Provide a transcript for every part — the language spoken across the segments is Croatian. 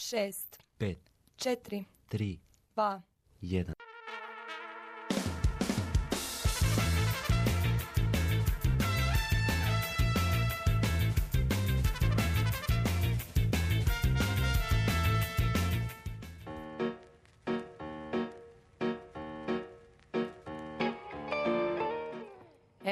šest, pet, četiri, tri, dva, jedan.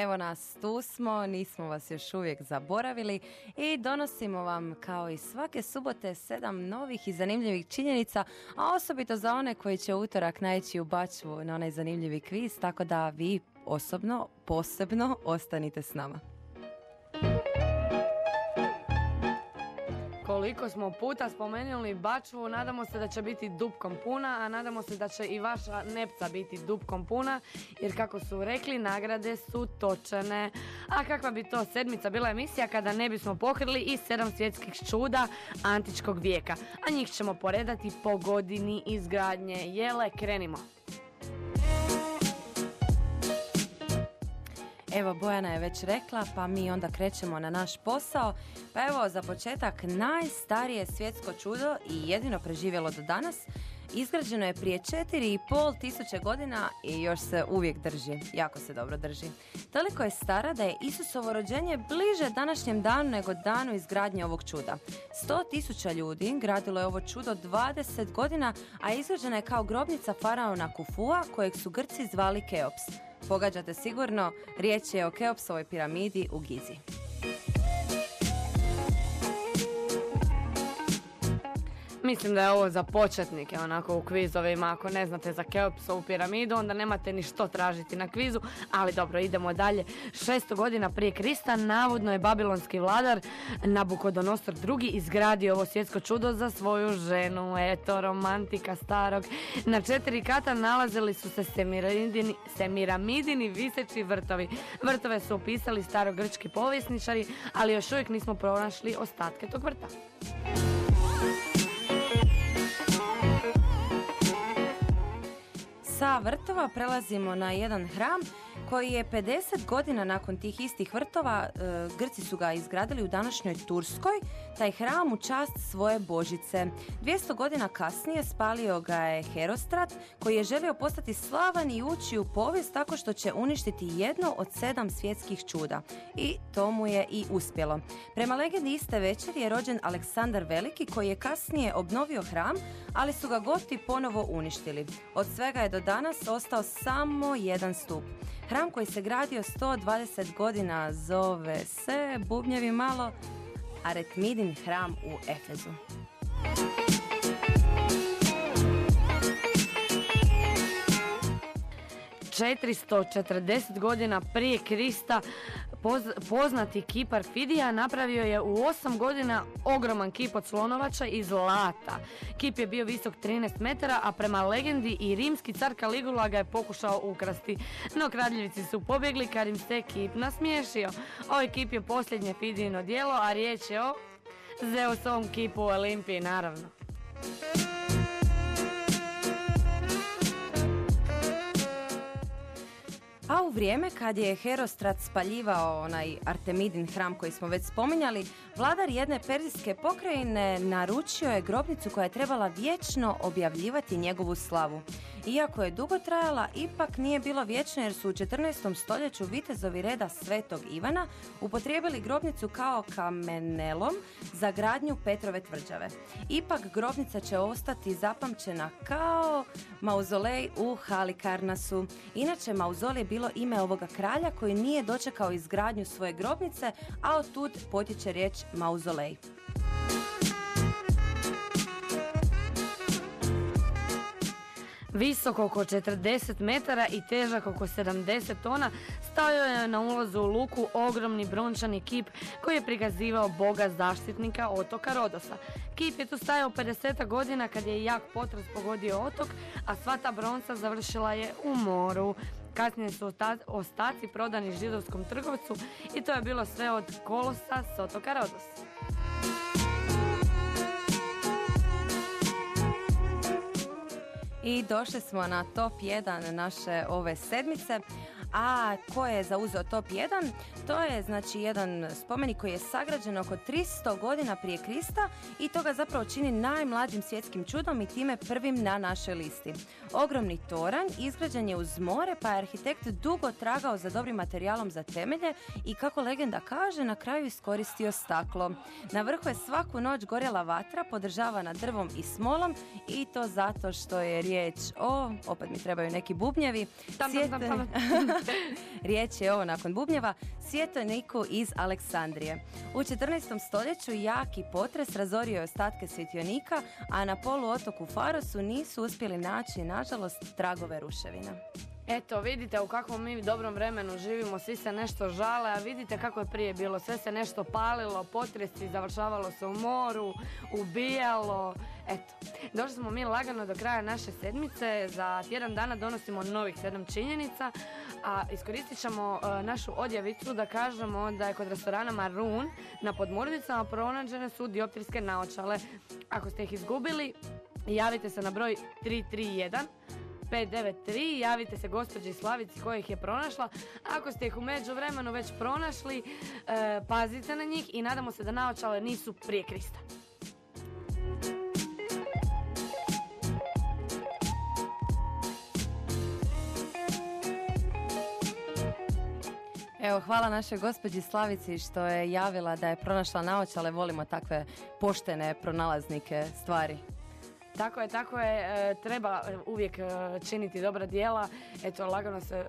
Evo nas, tu smo, nismo vas još uvijek zaboravili i donosimo vam kao i svake subote sedam novih i zanimljivih činjenica, a osobito za one koji će utorak naići u bačvu na onaj zanimljivi kviz, tako da vi osobno, posebno ostanite s nama. Koliko smo puta spomenuli bačvu, nadamo se da će biti dupkom puna, a nadamo se da će i vaša nepca biti dupkom puna, jer kako su rekli, nagrade su točene. A kakva bi to sedmica bila emisija kada ne bismo pokrili i sedam svjetskih čuda antičkog vijeka, a njih ćemo poredati po godini izgradnje. Jele, krenimo. Evo, Bojana je već rekla, pa mi onda krećemo na naš posao. Pa evo, za početak, najstarije svjetsko čudo i jedino preživjelo do danas, izgrađeno je prije 4,5 tisuće godina i još se uvijek drži, jako se dobro drži. Toliko je stara da je Isusovo rođenje bliže današnjem danu nego danu izgradnje ovog čuda. 100 tisuća ljudi gradilo je ovo čudo 20 godina, a izgrađena je kao grobnica faraona Kufua, kojeg su Grci zvali Keops. Pogađate sigurno, riječ je o Keopsovoj piramidi u Gizi. Mislim da je ovo za početnike, onako u kvizovima. Ako ne znate za Keopsovu piramidu, onda nemate ni što tražiti na kvizu. Ali dobro, idemo dalje. 600 godina prije Krista, navodno je babilonski vladar Nabukodonosor II. izgradio ovo svjetsko čudo za svoju ženu. Eto, romantika starog. Na četiri kata nalazili su se semiramidini, semiramidini viseći vrtovi. Vrtove su opisali starogrčki povjesničari, ali još uvijek nismo pronašli ostatke tog vrta. Sa vrtova prelazimo na jedan hram koji je 50 godina nakon tih istih vrtova, e, Grci su ga izgradili u današnjoj Turskoj, taj hram u čast svoje božice. 200 godina kasnije spalio ga je Herostrat, koji je želio postati slavan i ući u povijest tako što će uništiti jedno od sedam svjetskih čuda. I to mu je i uspjelo. Prema legendi iste večeri je rođen Aleksandar Veliki, koji je kasnije obnovio hram, ali su ga Goti ponovo uništili. Od svega je do danas ostao samo jedan stup. Hram koji se gradio 120 godina zove se, bubnjevi malo, Aretmidin hram u Efezu. 440 godina prije Krista poznati kipar Fidija napravio je u 8 godina ogroman kip od slonovača iz zlata. Kip je bio visok 13 metara, a prema legendi i rimski car Caligula ga je pokušao ukrasti. No kraljevci su pobjegli kad im se kip nasmiješio. Ovaj kip je posljednje Fidijino dijelo, a riječ je o Zeusovom kipu u Olimpiji, naravno. A u vrijeme kad je Herostrat spaljivao onaj Artemidin hram koji smo već spominjali, vladar jedne perzijske pokrajine naručio je grobnicu koja je trebala vječno objavljivati njegovu slavu. Iako je dugo trajala, ipak nije bilo vječno jer su u 14. stoljeću vitezovi reda Svetog Ivana upotrijebili grobnicu kao kamenelom za gradnju Petrove tvrđave. Ipak grobnica će ostati zapamćena kao mauzolej u Halikarnasu. Inače, mauzolej je bilo ime ovoga kralja koji nije dočekao izgradnju svoje grobnice, a od tud potječe riječ mauzolej. Visok oko 40 metara i težak oko 70 tona, stajao je na ulazu u luku ogromni brončani kip koji je prikazivao boga zaštitnika otoka Rodosa. Kip je tu stajao 50 godina kad je jak potres pogodio otok, a sva ta bronca završila je u moru. Kasnije su ostaci prodani židovskom trgovcu i to je bilo sve od kolosa s otoka Rodosa. I došli smo na top 1 naše ove sedmice. A ko je zauzeo top 1? To je znači jedan spomenik koji je sagrađen oko 300 godina prije Krista i to ga zapravo čini najmlađim svjetskim čudom i time prvim na našoj listi. Ogromni toranj izgrađen je uz more pa je arhitekt dugo tragao za dobrim materijalom za temelje i kako legenda kaže na kraju iskoristio staklo. Na vrhu je svaku noć gorjela vatra podržavana drvom i smolom i to zato što je riječ o, opet mi trebaju neki bubnjevi, Tam, tam, tam, tam. riječ je ovo nakon bubnjeva, svjetoniku iz Aleksandrije. U 14. stoljeću jaki potres razorio je ostatke svjetionika, a na poluotoku Farosu nisu uspjeli naći, nažalost, tragove ruševina. Eto, vidite u kakvom mi dobrom vremenu živimo, svi se nešto žale, a vidite kako je prije bilo, sve se nešto palilo, potresi, završavalo se u moru, ubijalo, eto. Došli smo mi lagano do kraja naše sedmice, za tjedan dana donosimo novih sedam činjenica, a iskoristit ćemo e, našu odjavicu da kažemo da je kod restorana Maroon na podmornicama pronađene su dioptrijske naočale. Ako ste ih izgubili, javite se na broj 331 593, javite se gospođi Slavici koja ih je pronašla. Ako ste ih u međuvremenu već pronašli, e, pazite na njih i nadamo se da naočale nisu prije Krista. Evo, hvala našoj gospođi Slavici što je javila da je pronašla naočale. Volimo takve poštene pronalaznike stvari. Tako je, tako je, e, treba e, uvijek e, činiti dobra djela. Eto, lagano se,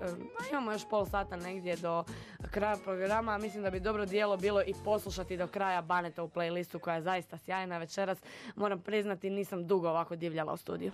imamo još pol sata negdje do kraja programa. Mislim da bi dobro djelo bilo i poslušati do kraja Baneta u playlistu koja je zaista sjajna večeras. Moram priznati, nisam dugo ovako divljala u studiju.